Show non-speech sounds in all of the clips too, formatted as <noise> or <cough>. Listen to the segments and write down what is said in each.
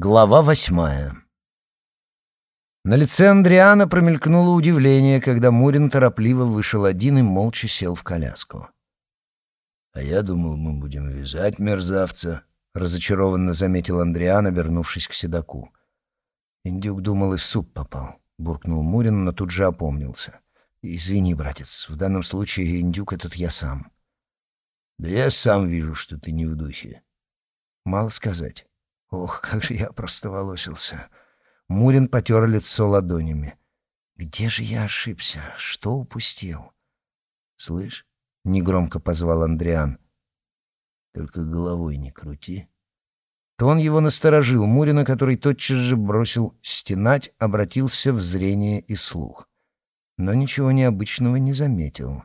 Глава восьмая На лице Андриана промелькнуло удивление, когда Мурин торопливо вышел один и молча сел в коляску. «А я думал, мы будем вязать мерзавца», — разочарованно заметил Андриан, обернувшись к седаку. «Индюк думал, и в суп попал», — буркнул Мурин, но тут же опомнился. «Извини, братец, в данном случае индюк этот я сам». «Да я сам вижу, что ты не в духе». «Мало сказать». Ох, как же я простоволосился. Мурин потер лицо ладонями. Где же я ошибся? Что упустил? Слышь, негромко позвал Андриан. Только головой не крути. Тон его насторожил Мурина, который тотчас же бросил стенать, обратился в зрение и слух. Но ничего необычного не заметил.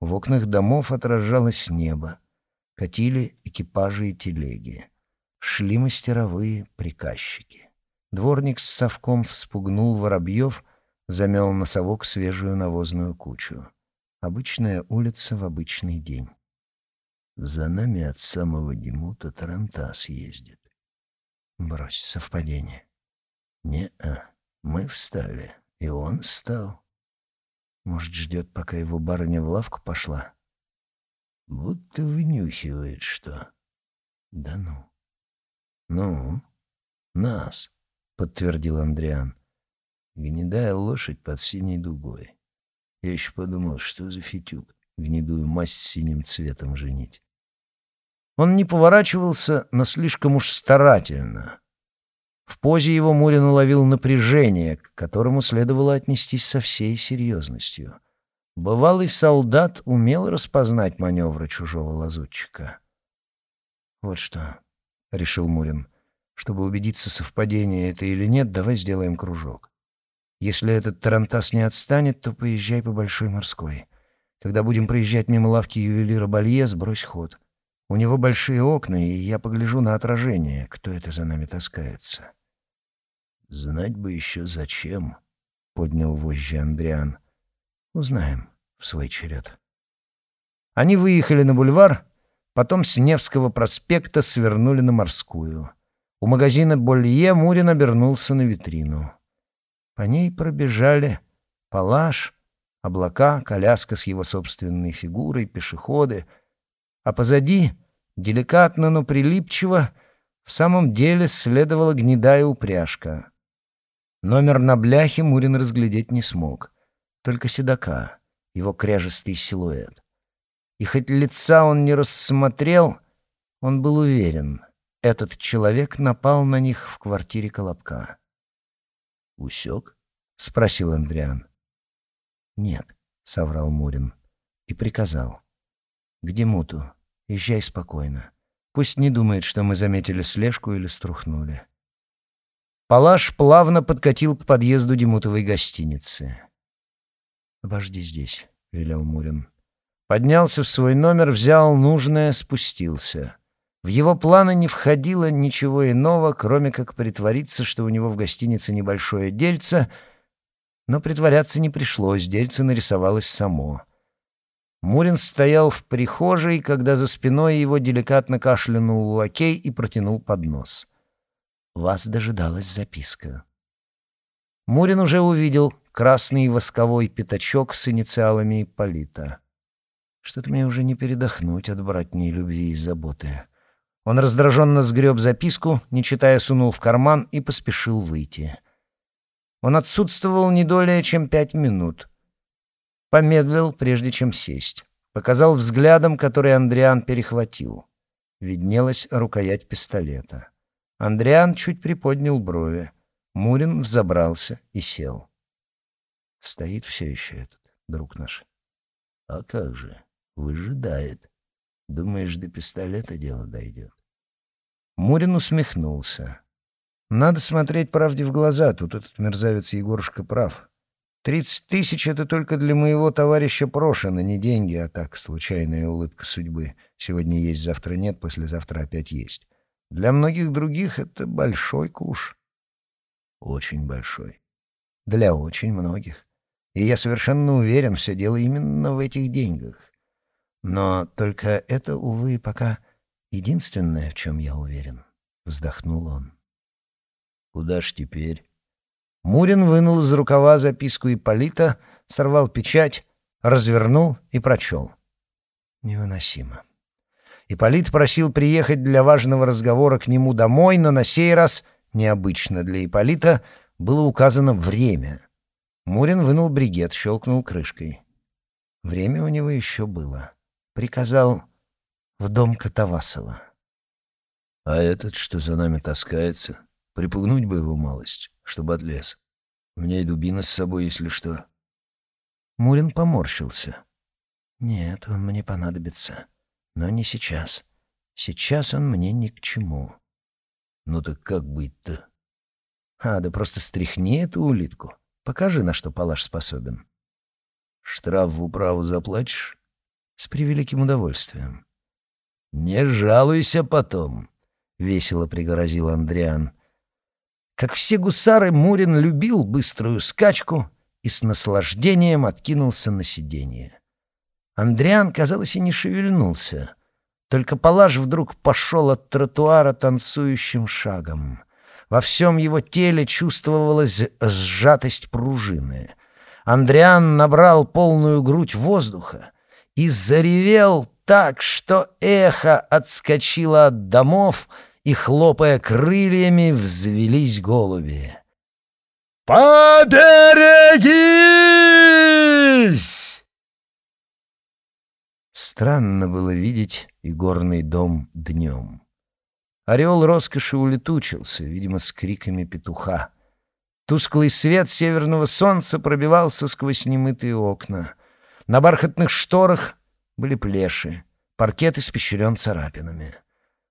В окнах домов отражалось небо. Катили экипажи и телеги. Шли мастеровые приказчики. Дворник с совком вспугнул воробьев, замел на совок свежую навозную кучу. Обычная улица в обычный день. За нами от самого Демута Тарантас ездит. Брось, совпадение. Не-а, мы встали, и он встал. Может, ждет, пока его барыня в лавку пошла? Будто вынюхивает что. Да ну. «Ну, нас», — подтвердил Андриан. Гнедая лошадь под синей дугой. Я еще подумал, что за фитюк, гнедую масть синим цветом женить. Он не поворачивался, но слишком уж старательно. В позе его Мурин уловил напряжение, к которому следовало отнестись со всей серьезностью. Бывалый солдат умел распознать маневры чужого лазутчика. Вот что, — решил Мурин. «Чтобы убедиться, совпадение это или нет, давай сделаем кружок. Если этот тарантас не отстанет, то поезжай по Большой морской. Когда будем проезжать мимо лавки ювелира Балье, сбрось ход. У него большие окна, и я погляжу на отражение, кто это за нами таскается». «Знать бы еще зачем», — поднял вожжи Андриан. «Узнаем в свой черед». Они выехали на бульвар, Потом с Невского проспекта свернули на Морскую. У магазина Болье Мурин обернулся на витрину. По ней пробежали палаш, облака, коляска с его собственной фигурой, пешеходы. А позади, деликатно, но прилипчиво, в самом деле следовала гнедая упряжка. Номер на бляхе Мурин разглядеть не смог. Только седока, его кряжестый силуэт. И хоть лица он не рассмотрел, он был уверен, этот человек напал на них в квартире Колобка. «Усек?» — спросил Андриан. «Нет», — соврал Мурин и приказал. «К Демуту. Езжай спокойно. Пусть не думает, что мы заметили слежку или струхнули». Палаш плавно подкатил к подъезду Демутовой гостиницы. «Обожди здесь», — велел Мурин. Поднялся в свой номер, взял нужное, спустился. В его планы не входило ничего иного, кроме как притвориться, что у него в гостинице небольшое дельце, но притворяться не пришлось, дельце нарисовалось само. Мурин стоял в прихожей, когда за спиной его деликатно кашлянул лакей и протянул поднос. Вас дожидалась записка. Мурин уже увидел красный восковой пятачок с инициалами Ипполита. Что-то мне уже не передохнуть от братней любви и заботы. Он раздраженно сгреб записку, не читая, сунул в карман и поспешил выйти. Он отсутствовал не долее, чем пять минут. Помедлил, прежде чем сесть. Показал взглядом, который Андриан перехватил. Виднелась рукоять пистолета. Андриан чуть приподнял брови. Мурин взобрался и сел. Стоит все еще этот, друг наш. А как же? Выжидает. Думаешь, до пистолета дело дойдет? Мурин усмехнулся. Надо смотреть правде в глаза, тут этот мерзавец Егорушка прав. Тридцать тысяч — это только для моего товарища Прошина, не деньги, а так, случайная улыбка судьбы. Сегодня есть, завтра нет, послезавтра опять есть. Для многих других это большой куш. Очень большой. Для очень многих. И я совершенно уверен, все дело именно в этих деньгах. Но только это, увы, пока единственное, в чем я уверен. Вздохнул он. Куда ж теперь? Мурин вынул из рукава записку Ипполита, сорвал печать, развернул и прочел. Невыносимо. Ипполит просил приехать для важного разговора к нему домой, но на сей раз, необычно для Ипполита, было указано время. Мурин вынул бригет, щелкнул крышкой. Время у него еще было. Приказал в дом Катавасова. «А этот, что за нами таскается, припугнуть бы его малость, чтобы отлез. Меня и дубина с собой, если что». Мурин поморщился. «Нет, он мне понадобится. Но не сейчас. Сейчас он мне ни к чему». «Ну так как быть-то?» «А, да просто стряхни эту улитку. Покажи, на что палаш способен». «Штраф в управу заплатишь?» «С превеликим удовольствием». «Не жалуйся потом», — весело пригрозил Андриан. Как все гусары, Мурин любил быструю скачку и с наслаждением откинулся на сиденье. Андриан, казалось, и не шевельнулся. Только Палаш вдруг пошел от тротуара танцующим шагом. Во всем его теле чувствовалась сжатость пружины. Андриан набрал полную грудь воздуха и заревел так, что эхо отскочило от домов, и, хлопая крыльями, взвелись голуби. «Поберегись!» Странно было видеть и горный дом днем. Орел роскоши улетучился, видимо, с криками петуха. Тусклый свет северного солнца пробивался сквозь немытые окна. На бархатных шторах были плеши, паркет испещрен царапинами.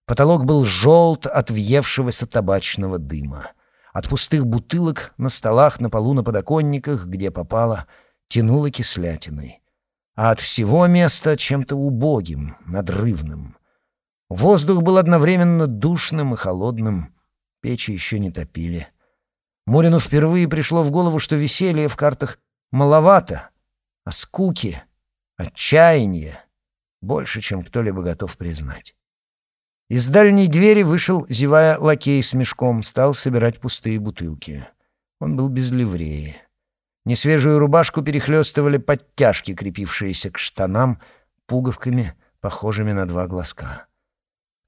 Потолок был желт от въевшегося табачного дыма. От пустых бутылок на столах, на полу, на подоконниках, где попало, тянуло кислятиной. А от всего места чем-то убогим, надрывным. Воздух был одновременно душным и холодным. Печи еще не топили. Мурину впервые пришло в голову, что веселья в картах маловато, а скуки, отчаяния больше, чем кто-либо готов признать. Из дальней двери вышел, зевая, лакей с мешком, стал собирать пустые бутылки. Он был без ливреи. Несвежую рубашку перехлестывали подтяжки, крепившиеся к штанам, пуговками, похожими на два глазка.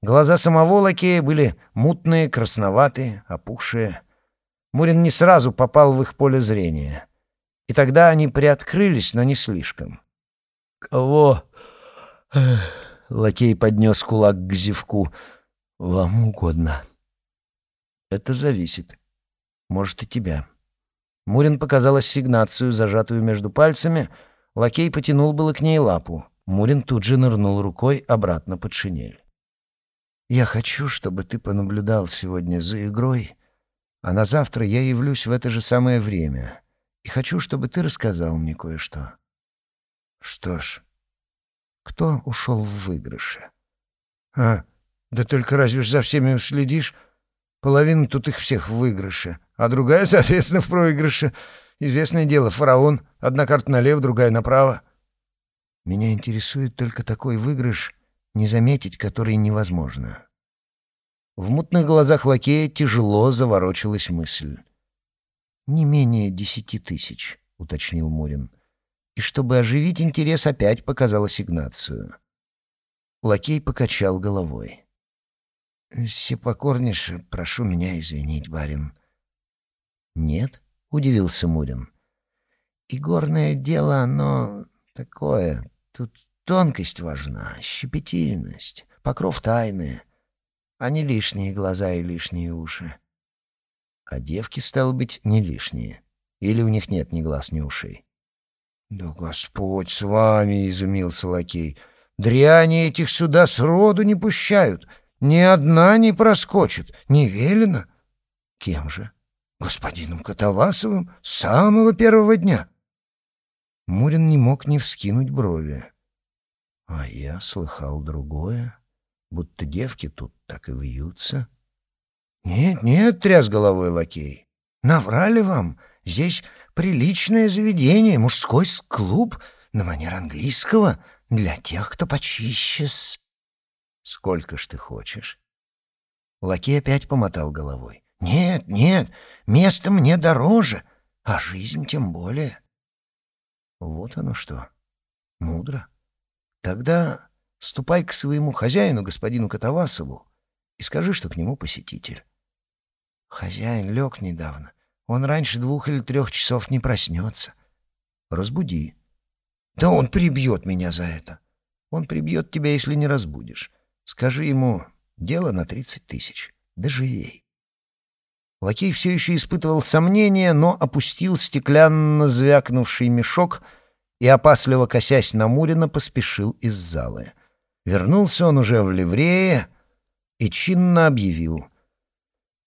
Глаза самого лакея были мутные, красноватые, опухшие. Мурин не сразу попал в их поле зрения. И тогда они приоткрылись, но не слишком. «Кого?» Лакей поднес кулак к зевку. «Вам угодно». «Это зависит. Может, и тебя». Мурин показал ассигнацию, зажатую между пальцами. Лакей потянул было к ней лапу. Мурин тут же нырнул рукой обратно под шинель. «Я хочу, чтобы ты понаблюдал сегодня за игрой, а на завтра я явлюсь в это же самое время, и хочу, чтобы ты рассказал мне кое-что». «Что ж, кто ушел в выигрыше. «А, да только разве за всеми уследишь? Половина тут их всех в выигрыше, а другая, <laughs> соответственно, в проигрыше. Известное дело, фараон. Одна карта налево, другая направо. Меня интересует только такой выигрыш, не заметить который невозможно». В мутных глазах лакея тяжело заворочилась мысль. «Не менее десяти тысяч», — уточнил Мурин и, чтобы оживить интерес, опять показал ассигнацию. Лакей покачал головой. «Всепокорнейше прошу меня извинить, барин». «Нет?» — удивился Мурин. «И горное дело, оно такое. Тут тонкость важна, щепетильность, покров тайны, а не лишние глаза и лишние уши. А девки, стало быть, не лишние. Или у них нет ни глаз, ни ушей?» «Да Господь с вами!» — изумился лакей. «Дряни этих сюда сроду не пущают. Ни одна не проскочит. Не велено». «Кем же?» «Господином Катавасовым с самого первого дня». Мурин не мог не вскинуть брови. А я слыхал другое, будто девки тут так и вьются. «Нет, нет», — тряс головой лакей, — «наврали вам. Здесь приличное заведение, мужской клуб на манер английского для тех, кто почище с... Сколько ж ты хочешь? Лакей опять помотал головой. Нет, нет, место мне дороже, а жизнь тем более. Вот оно что. Мудро. Тогда ступай к своему хозяину, господину Катавасову, и скажи, что к нему посетитель. Хозяин лег недавно. Он раньше двух или трех часов не проснется. Разбуди. Да он прибьет меня за это. Он прибьет тебя, если не разбудишь. Скажи ему, дело на тридцать тысяч. Доживей. Лакей все еще испытывал сомнения, но опустил стеклянно звякнувший мешок и, опасливо косясь на Мурина, поспешил из залы. Вернулся он уже в ливрее и чинно объявил.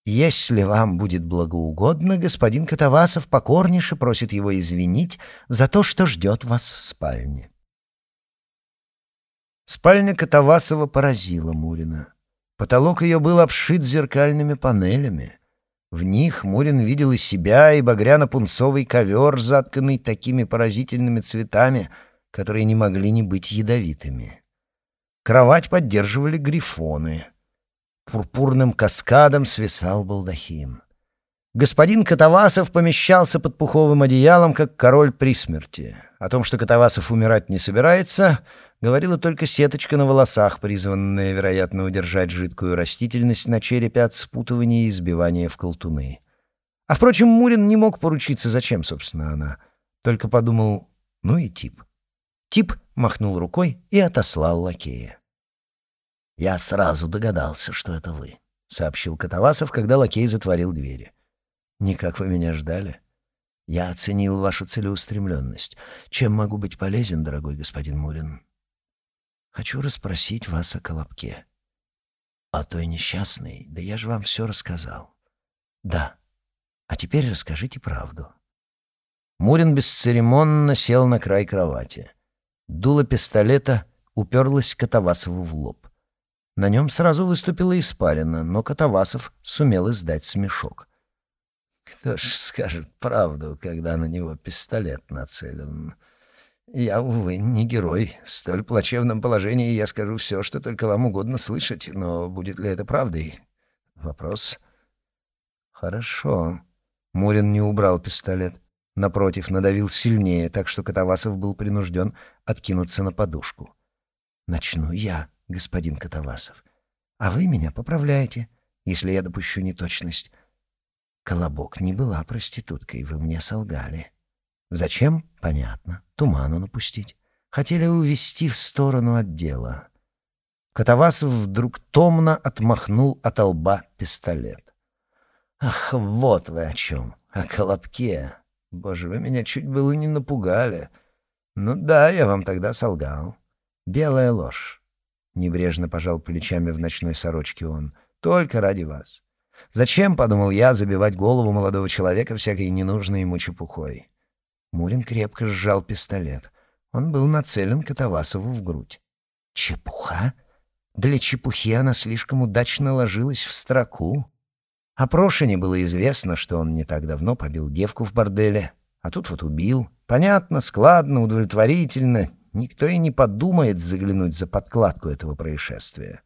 «Если вам будет благоугодно, господин Катавасов покорнейше просит его извинить за то, что ждет вас в спальне». Спальня Катавасова поразила Мурина. Потолок ее был обшит зеркальными панелями. В них Мурин видел и себя, и багряно-пунцовый ковер, затканный такими поразительными цветами, которые не могли не быть ядовитыми. Кровать поддерживали грифоны. Пурпурным каскадом свисал балдахин. Господин Катавасов помещался под пуховым одеялом, как король при смерти. О том, что Катавасов умирать не собирается, говорила только сеточка на волосах, призванная, вероятно, удержать жидкую растительность на черепе от спутывания и избивания в колтуны. А, впрочем, Мурин не мог поручиться, зачем, собственно, она. Только подумал, ну и тип. Тип махнул рукой и отослал лакея. «Я сразу догадался, что это вы», — сообщил Катавасов, когда лакей затворил двери. «Никак вы меня ждали?» «Я оценил вашу целеустремленность. Чем могу быть полезен, дорогой господин Мурин?» Хочу расспросить вас о Колобке. О той несчастной, да я же вам все рассказал. Да. А теперь расскажите правду. Мурин бесцеремонно сел на край кровати. Дуло пистолета уперлось Катавасову в лоб. На нем сразу выступила испарина, но Катавасов сумел издать смешок. Кто ж скажет правду, когда на него пистолет нацелен? Я, увы, не герой. В столь плачевном положении я скажу все, что только вам угодно слышать, но будет ли это правдой? Вопрос. Хорошо. Мурин не убрал пистолет. Напротив, надавил сильнее, так что Катавасов был принужден откинуться на подушку. «Начну я, господин Катавасов. А вы меня поправляете, если я допущу неточность. Колобок не была проституткой, вы мне солгали». Зачем? Понятно. Туману напустить. Хотели увести в сторону отдела. Катавасов вдруг томно отмахнул от лба пистолет. «Ах, вот вы о чем! О Колобке! Боже, вы меня чуть было не напугали. Ну да, я вам тогда солгал. Белая ложь». Небрежно пожал плечами в ночной сорочке он. «Только ради вас. Зачем, — подумал я, — забивать голову молодого человека всякой ненужной ему чепухой? Мурин крепко сжал пистолет. Он был нацелен Катавасову в грудь. Чепуха? Для чепухи она слишком удачно ложилась в строку. О Прошине было известно, что он не так давно побил девку в борделе, а тут вот убил. Понятно, складно, удовлетворительно. Никто и не подумает заглянуть за подкладку этого происшествия.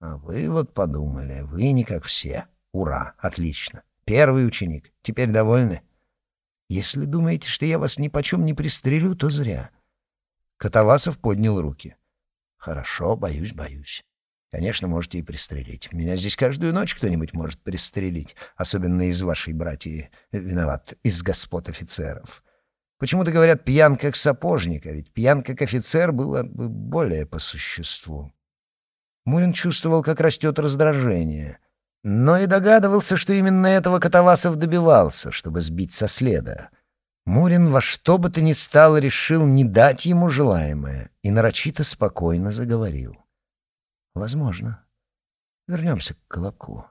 А вы вот подумали, вы не как все. Ура, отлично. Первый ученик. Теперь довольны? Если думаете, что я вас ни почем не пристрелю, то зря. Катавасов поднял руки. Хорошо, боюсь, боюсь. Конечно, можете и пристрелить. Меня здесь каждую ночь кто-нибудь может пристрелить, особенно из вашей братьи, виноват, из господ офицеров. Почему-то говорят пьян как сапожник, а ведь пьян как офицер было бы более по существу. Мурин чувствовал, как растет раздражение — но и догадывался, что именно этого Катавасов добивался, чтобы сбить со следа. Мурин во что бы то ни стало решил не дать ему желаемое и нарочито спокойно заговорил. «Возможно. Вернемся к Колобку.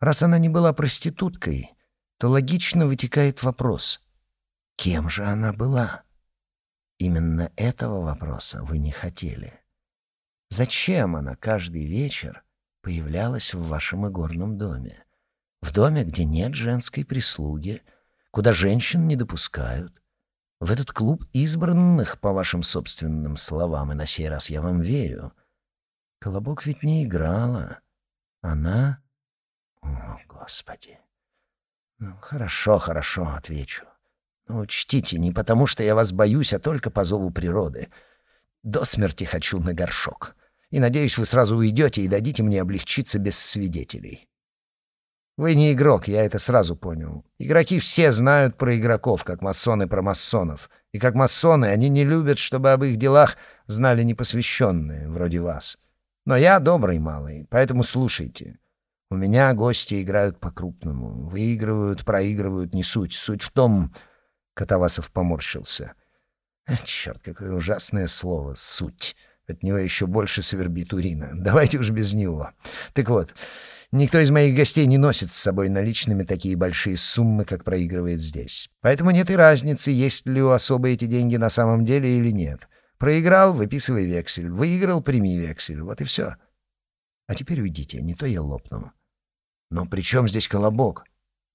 Раз она не была проституткой, то логично вытекает вопрос, кем же она была? Именно этого вопроса вы не хотели. Зачем она каждый вечер появлялась в вашем игорном доме. В доме, где нет женской прислуги, куда женщин не допускают. В этот клуб избранных, по вашим собственным словам, и на сей раз я вам верю. Колобок ведь не играла. Она О, Господи! Ну, хорошо, хорошо, отвечу. Учтите, не потому что я вас боюсь, а только по зову природы. До смерти хочу на горшок. И надеюсь, вы сразу уйдете и дадите мне облегчиться без свидетелей. Вы не игрок, я это сразу понял. Игроки все знают про игроков, как масоны про масонов. И как масоны они не любят, чтобы об их делах знали непосвященные, вроде вас. Но я добрый малый, поэтому слушайте. У меня гости играют по-крупному. Выигрывают, проигрывают, не суть. Суть в том... Катавасов поморщился. Черт, какое ужасное слово «суть». От него еще больше свербит урина. Давайте уж без него. Так вот, никто из моих гостей не носит с собой наличными такие большие суммы, как проигрывает здесь. Поэтому нет и разницы, есть ли у особо эти деньги на самом деле или нет. Проиграл — выписывай вексель. Выиграл — прими вексель. Вот и все. А теперь уйдите, не то я лопну. Но при чем здесь колобок?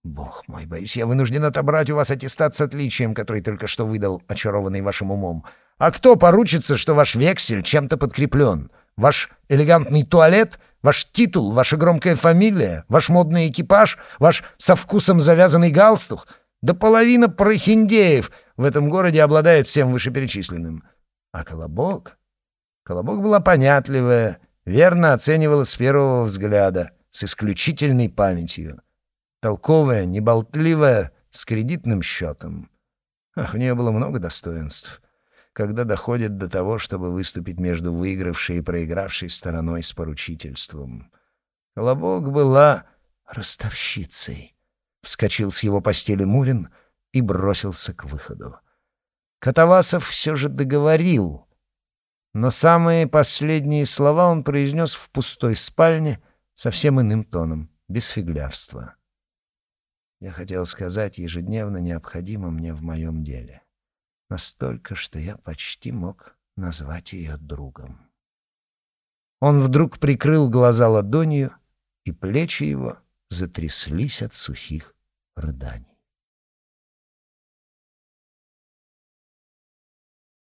Бог мой, боюсь, я вынужден отобрать у вас аттестат с отличием, который только что выдал, очарованный вашим умом. А кто поручится, что ваш вексель чем-то подкреплен? Ваш элегантный туалет? Ваш титул? Ваша громкая фамилия? Ваш модный экипаж? Ваш со вкусом завязанный галстук? Да половина прохиндеев в этом городе обладает всем вышеперечисленным. А Колобок? Колобок была понятливая, верно оценивала с первого взгляда, с исключительной памятью. Толковая, неболтливая, с кредитным счетом. Ах, у нее было много достоинств, когда доходит до того, чтобы выступить между выигравшей и проигравшей стороной с поручительством. Колобок была ростовщицей. Вскочил с его постели Мурин и бросился к выходу. Катавасов все же договорил, но самые последние слова он произнес в пустой спальне совсем иным тоном, без фиглярства. Я хотел сказать, ежедневно необходимо мне в моем деле. Настолько, что я почти мог назвать ее другом. Он вдруг прикрыл глаза ладонью, и плечи его затряслись от сухих рыданий.